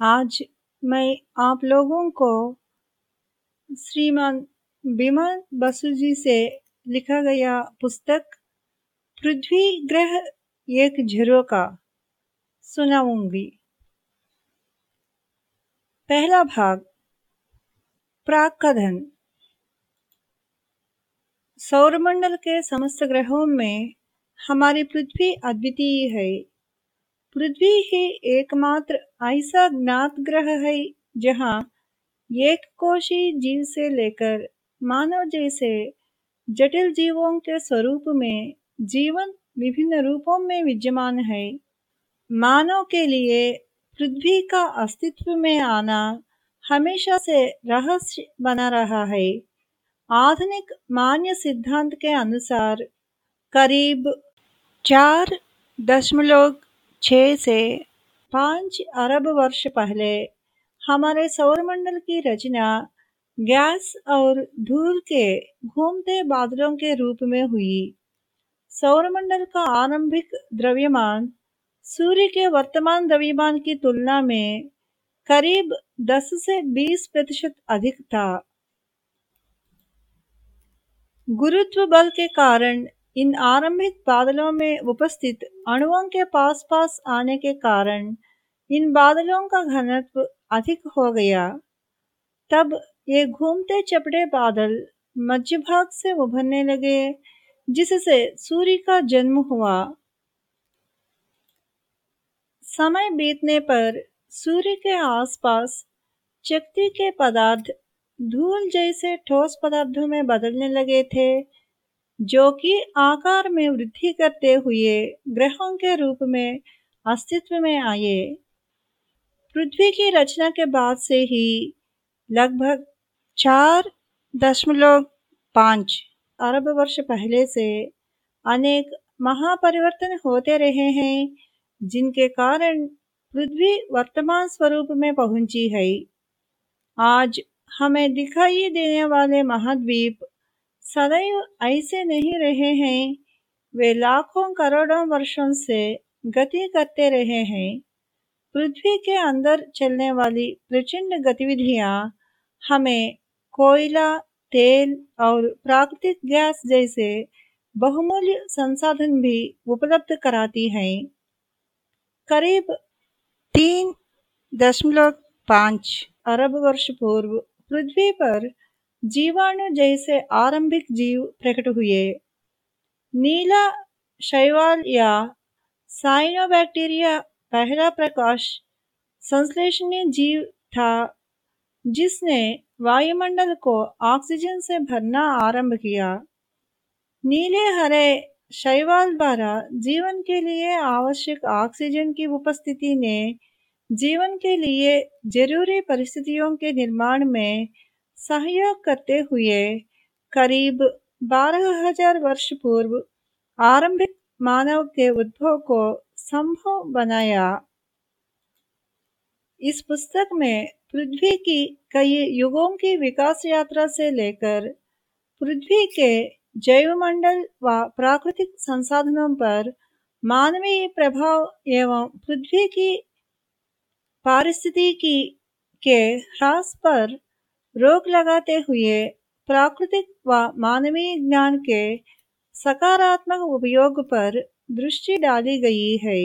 आज मैं आप लोगों को श्रीमान बिमल बसु जी से लिखा गया पुस्तक पृथ्वी ग्रह एक झरोका सुनाऊँगी। पहला भाग प्राक कथन सौरमंडल के समस्त ग्रहों में हमारी पृथ्वी अद्वितीय है। पृथ्वी ही एकमात्र ऐसा ज्ञात ग्रह है, जहाँ एक कोशी जीव से लेकर मानव जैसे जटिल जीवों के स्वरूप में जीवन विभिन्न रूपों में विद्यमान है। मानव के लिए पृथ्वी का अस्तित्व में आना हमेशा से रहस्य बना रहा है। आधुनिक मान्य सिद्धांत के अनुसार करीब चार दशमलव छ से पाँच अरब वर्ष पहले हमारे सौरमंडल की रचना गैस और धूल के घूमते बादलों के रूप में हुई। सौरमंडल का आरंभिक द्रव्यमान सूर्य के वर्तमान द्रव्यमान की तुलना में करीब 10 से 20 प्रतिशत अधिक था। गुरुत्व बल के कारण इन आरंभिक बादलों में उपस्थित अणुओं के पास पास आने के कारण इन बादलों का घनत्व अधिक हो गया। तब ये घूमते चपड़े बादल मध्य भाग से उभरने लगे, जिससे सूर्य का जन्म हुआ। समय बीतने पर सूर्य के आसपास चक्ति के पदार्थ धूल जैसे ठोस पदार्थों में बदलने लगे थे। जो कि आकार में वृद्धि करते हुए ग्रहों के रूप में, अस्तित्व में आए। पृथ्वी की रचना के बाद से ही लगभग चार दशमलव पाँच अरब वर्ष पहले से अनेक महापरिवर्तन होते रहे हैं, जिनके कारण पृथ्वी वर्तमान स्वरूप में पहुँची है। आज हमें दिखाई देने वाले महाद्वीप सदैव ऐसे नहीं रहे हैं। वे लाखों करोड़ों वर्षों से गति करते रहे हैं। पृथ्वी के अंदर चलने वाली प्रचंड गतिविधियाँ हमें कोयला, तेल और प्राकृतिक गैस जैसे बहुमूल्य संसाधन भी उपलब्ध कराती हैं। करीब तीन दशमलव पाँच अरब वर्ष पूर्व पृथ्वी पर जीवाणु जैसे आरंभिक जीव प्रकट हुए। नीला शैवाल या साइनोबैक्टीरिया पहला प्रकाश संश्लेषणीय जीव था, जिसने वायुमंडल को ऑक्सीजन से भरना आरंभ किया। नीले हरे शैवाल द्वारा जीवन के लिए आवश्यक ऑक्सीजन की उपस्थिति ने जीवन के लिए ज़रूरी परिस्थितियों के निर्माण में सहयोग करते हुए करीब बारह हज़ार वर्ष पूर्व आरंभिक मानव के उद्भव को संभव बनाया। इस पुस्तक में पृथ्वी की कई युगों की विकास यात्रा से लेकर पृथ्वी के जैवमंडल व प्राकृतिक संसाधनों पर मानवीय प्रभाव एवं पृथ्वी की पारिस्थितिकी के ह्रास पर रोक लगाते हुए प्राकृतिक व मानवीय ज्ञान के सकारात्मक उपयोग पर दृष्टि डाली गई है।